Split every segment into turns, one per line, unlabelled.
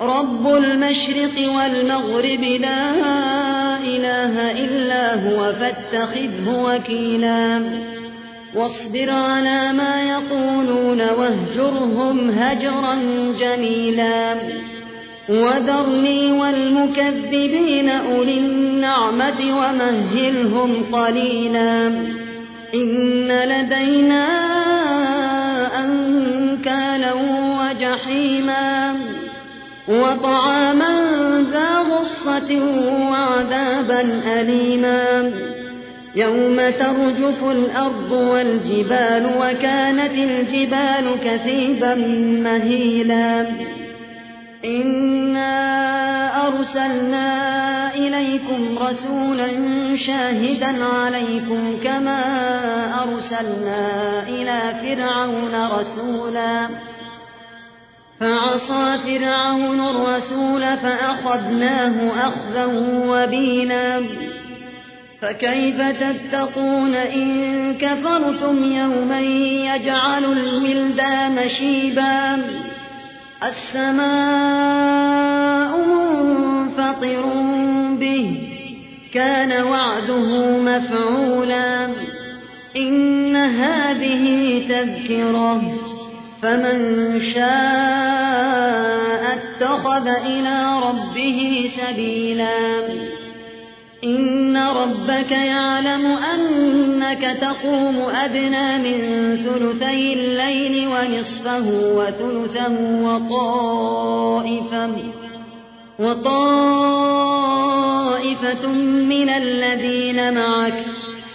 رب المشرق والمغرب لا إله إلا هو فاتخذه وكيلا واصبر على ما يقولون واهجرهم هجرا جميلا وذرني والمكذبين أولي النعمة ومهلهم قليلا إن لدينا أنكالا وجحيما وطعاما ذا غصة وعذابا أليما. يوم ترجف الأرض والجبال وكانت الجبال كثيبا مهيلا. إنا أرسلنا إليكم رسولا شاهدا عليكم كما أرسلنا إلى فرعون رسولا. فعصى فرعون الرسول فأخذناه أخذا وبيلا فكيف تتقون إن كفرتم يوما يجعل الولدان شيبا؟ السماء منفطر به كان وعده مفعولا. إن هذه تذكرة. فمن شاء اتخذ إلى ربه سبيلا. إن ربك يعلم أنك تقوم أدنى من ثلثي الليل ونصفه وثلثه وطائفة, وطائفة من الذين معك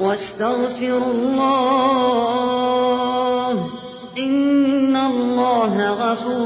واستغفروا الله إن الله غفور